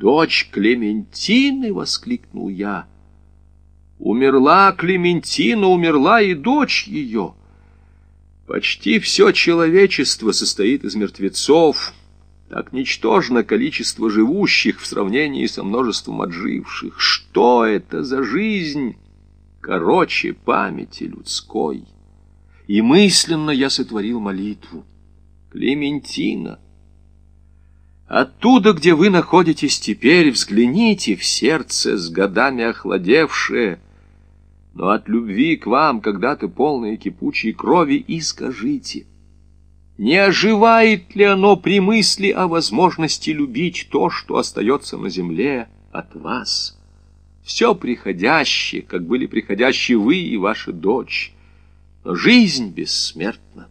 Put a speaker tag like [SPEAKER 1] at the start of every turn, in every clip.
[SPEAKER 1] «Дочь Клементины!» — воскликнул я. «Умерла Клементина, умерла и дочь ее!» Почти все человечество состоит из мертвецов, так ничтожно количество живущих в сравнении со множеством отживших. Что это за жизнь? Короче, памяти людской. И мысленно я сотворил молитву. Клементина. Оттуда, где вы находитесь теперь, взгляните в сердце с годами охладевшее, но от любви к вам, когда-то полной кипучей крови, и скажите, не оживает ли оно при мысли о возможности любить то, что остается на земле от вас? Все приходящее, как были приходящие вы и ваша дочь, жизнь бессмертна.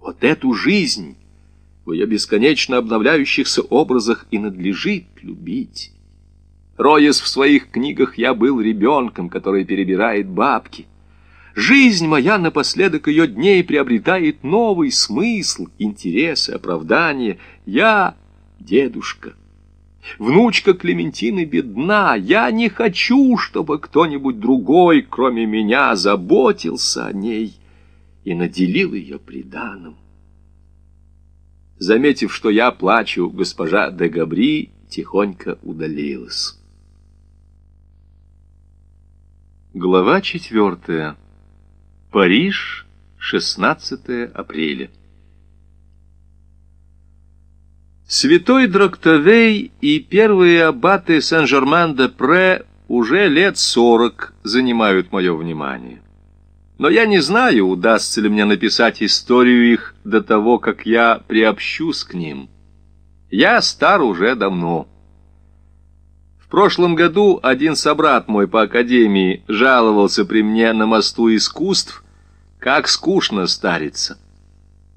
[SPEAKER 1] Вот эту жизнь в ее бесконечно обновляющихся образах и надлежит любить. Роясь в своих книгах, я был ребенком, который перебирает бабки. Жизнь моя напоследок ее дней приобретает новый смысл, интересы, оправдание. Я дедушка. Внучка Клементины бедна. Я не хочу, чтобы кто-нибудь другой, кроме меня, заботился о ней и наделил ее приданым. Заметив, что я плачу, госпожа де Габри тихонько удалилась. Глава четвертая. Париж, 16 апреля. Святой Дроктовей и первые аббаты Сен-Жерман-де-Пре уже лет сорок занимают мое внимание. Но я не знаю, удастся ли мне написать историю их до того, как я приобщусь к ним. Я стар уже давно. В прошлом году один собрат мой по академии жаловался при мне на мосту искусств, как скучно стариться.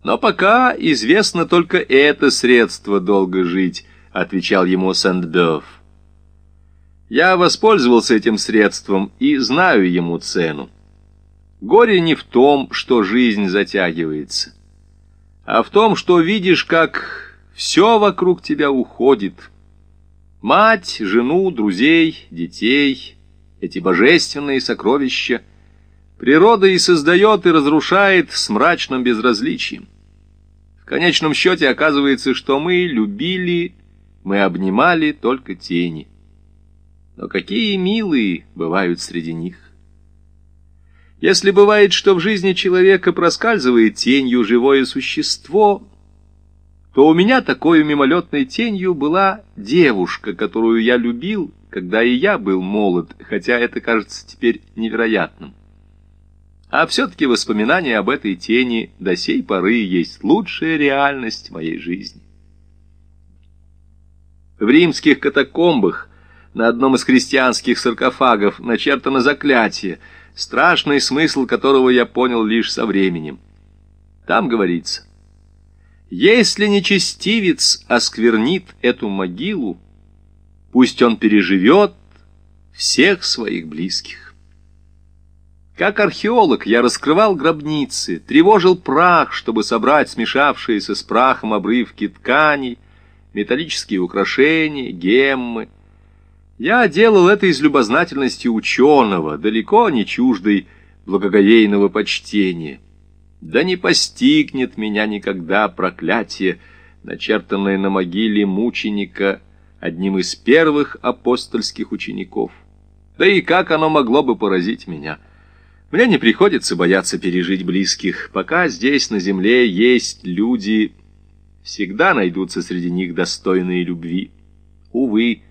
[SPEAKER 1] Но пока известно только это средство долго жить, отвечал ему Сент-Бёв. Я воспользовался этим средством и знаю ему цену. Горе не в том, что жизнь затягивается, а в том, что видишь, как все вокруг тебя уходит — Мать, жену, друзей, детей, эти божественные сокровища, природа и создает, и разрушает с мрачным безразличием. В конечном счете оказывается, что мы любили, мы обнимали только тени. Но какие милые бывают среди них. Если бывает, что в жизни человека проскальзывает тенью живое существо — то у меня такой мимолетной тенью была девушка, которую я любил, когда и я был молод, хотя это кажется теперь невероятным. А все-таки воспоминания об этой тени до сей поры есть лучшая реальность моей жизни. В римских катакомбах на одном из христианских саркофагов начертано заклятие, страшный смысл которого я понял лишь со временем. Там говорится если нечестивец осквернит эту могилу, пусть он переживет всех своих близких. Как археолог я раскрывал гробницы, тревожил прах, чтобы собрать смешавшиеся с прахом обрывки тканей, металлические украшения, геммы. Я делал это из любознательности ученого, далеко не чуждой благоговейного почтения. Да не постигнет меня никогда проклятие, начертанное на могиле мученика одним из первых апостольских учеников. Да и как оно могло бы поразить меня? Мне не приходится бояться пережить близких. Пока здесь, на земле, есть люди, всегда найдутся среди них достойные любви. Увы,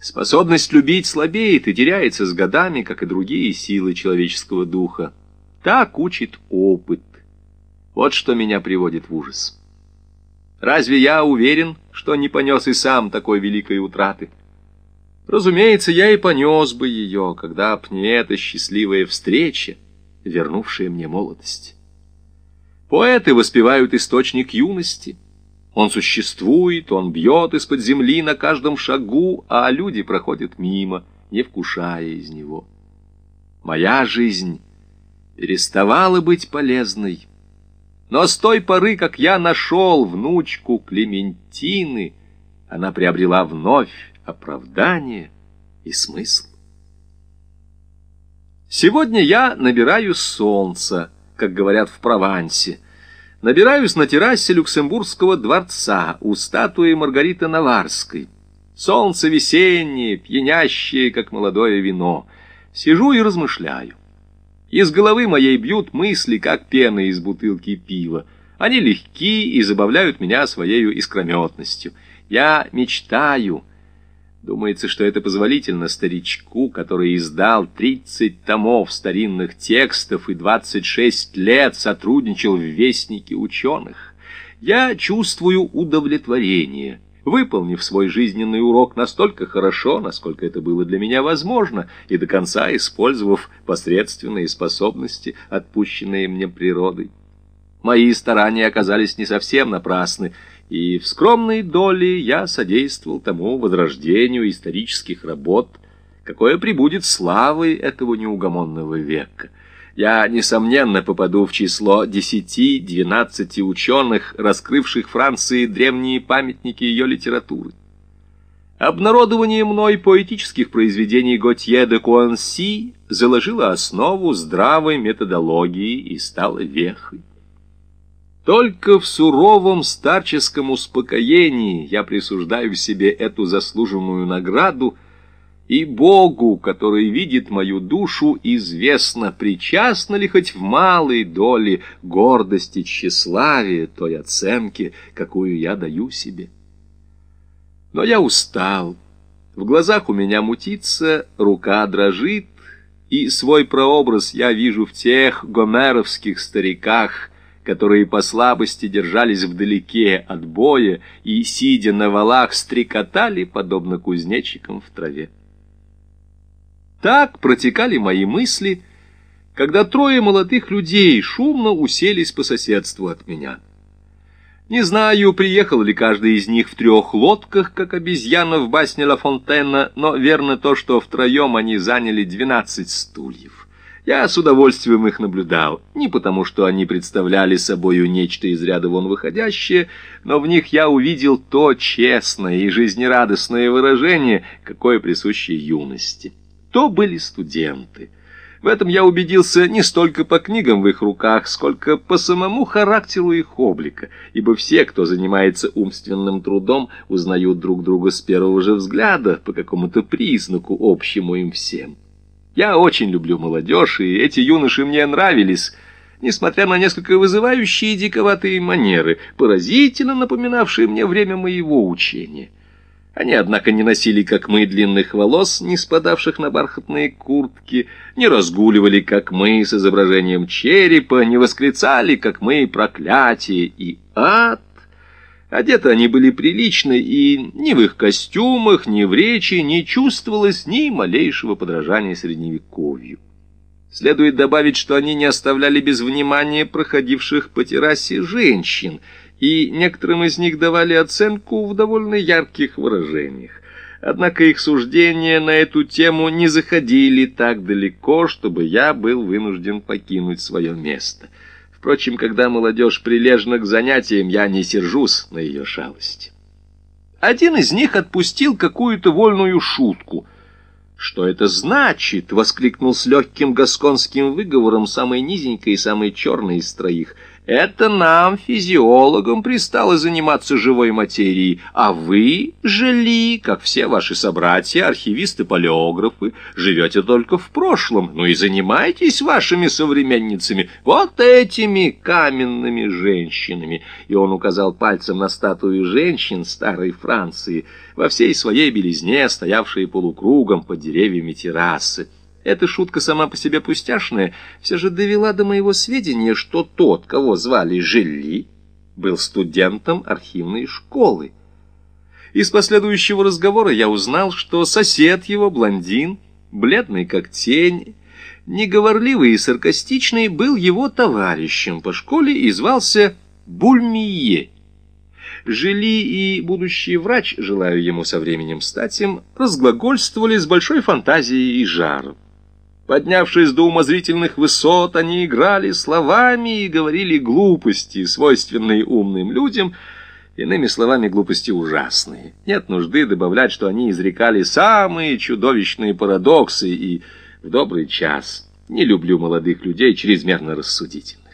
[SPEAKER 1] способность любить слабеет и теряется с годами, как и другие силы человеческого духа. Так учит опыт. Вот что меня приводит в ужас. Разве я уверен, что не понес и сам такой великой утраты? Разумеется, я и понес бы ее, когда б не эта счастливая встреча, вернувшая мне молодость. Поэты воспевают источник юности. Он существует, он бьет из-под земли на каждом шагу, а люди проходят мимо, не вкушая из него. Моя жизнь переставала быть полезной. Но с той поры, как я нашел внучку Клементины, она приобрела вновь оправдание и смысл. Сегодня я набираю солнца, как говорят в Провансе. Набираюсь на террасе Люксембургского дворца у статуи Маргариты Наварской. Солнце весеннее, пьянящее, как молодое вино. Сижу и размышляю. Из головы моей бьют мысли, как пена из бутылки пива. Они легки и забавляют меня своей искрометностью. Я мечтаю. Думается, что это позволительно старичку, который издал 30 томов старинных текстов и 26 лет сотрудничал в Вестнике ученых. Я чувствую удовлетворение выполнив свой жизненный урок настолько хорошо, насколько это было для меня возможно, и до конца использовав посредственные способности, отпущенные мне природой. Мои старания оказались не совсем напрасны, и в скромной доле я содействовал тому возрождению исторических работ, какое прибудет славой этого неугомонного века я, несомненно, попаду в число 10-12 ученых, раскрывших Франции древние памятники ее литературы. Обнародование мной поэтических произведений Готье де Куанси заложило основу здравой методологии и стало вехой. Только в суровом старческом успокоении я присуждаю себе эту заслуженную награду – и Богу, который видит мою душу, известно, причастна ли хоть в малой доле гордости тщеславия той оценки, какую я даю себе. Но я устал, в глазах у меня мутится, рука дрожит, и свой прообраз я вижу в тех гомеровских стариках, которые по слабости держались вдалеке от боя и, сидя на валах, стрекотали, подобно кузнечикам в траве. Так протекали мои мысли, когда трое молодых людей шумно уселись по соседству от меня. Не знаю, приехал ли каждый из них в трех лодках, как обезьяна в басне Ла Фонтена, но верно то, что втроем они заняли двенадцать стульев. Я с удовольствием их наблюдал, не потому что они представляли собою нечто из ряда вон выходящее, но в них я увидел то честное и жизнерадостное выражение, какое присуще юности то были студенты. В этом я убедился не столько по книгам в их руках, сколько по самому характеру их облика, ибо все, кто занимается умственным трудом, узнают друг друга с первого же взгляда по какому-то признаку общему им всем. Я очень люблю молодежь, и эти юноши мне нравились, несмотря на несколько вызывающие диковатые манеры, поразительно напоминавшие мне время моего учения. Они, однако, не носили, как мы, длинных волос, не спадавших на бархатные куртки, не разгуливали, как мы, с изображением черепа, не восклицали, как мы, проклятие и ад. Одеты они были прилично, и ни в их костюмах, ни в речи не чувствовалось ни малейшего подражания средневековью. Следует добавить, что они не оставляли без внимания проходивших по террасе женщин — и некоторым из них давали оценку в довольно ярких выражениях. Однако их суждения на эту тему не заходили так далеко, чтобы я был вынужден покинуть свое место. Впрочем, когда молодежь прилежна к занятиям, я не сержусь на ее шалости. Один из них отпустил какую-то вольную шутку. «Что это значит?» — воскликнул с легким гасконским выговором самый низенький и самый черный из троих — это нам, физиологам, пристало заниматься живой материей, а вы, жили, как все ваши собратья, архивисты-палеографы, живете только в прошлом, ну и занимайтесь вашими современницами, вот этими каменными женщинами. И он указал пальцем на статую женщин старой Франции, во всей своей белизне, стоявшие полукругом под деревьями террасы. Эта шутка сама по себе пустяшная, все же довела до моего сведения, что тот, кого звали Желли, был студентом архивной школы. Из последующего разговора я узнал, что сосед его, блондин, бледный как тень, неговорливый и саркастичный, был его товарищем по школе и звался Бульмие. Жили и будущий врач, желаю ему со временем стать им, разглагольствовали с большой фантазией и жаром. Поднявшись до умозрительных высот, они играли словами и говорили глупости, свойственные умным людям, Иными словами, глупости ужасные. Нет нужды добавлять, что они изрекали самые чудовищные парадоксы и в добрый час. Не люблю молодых людей чрезмерно рассудительных.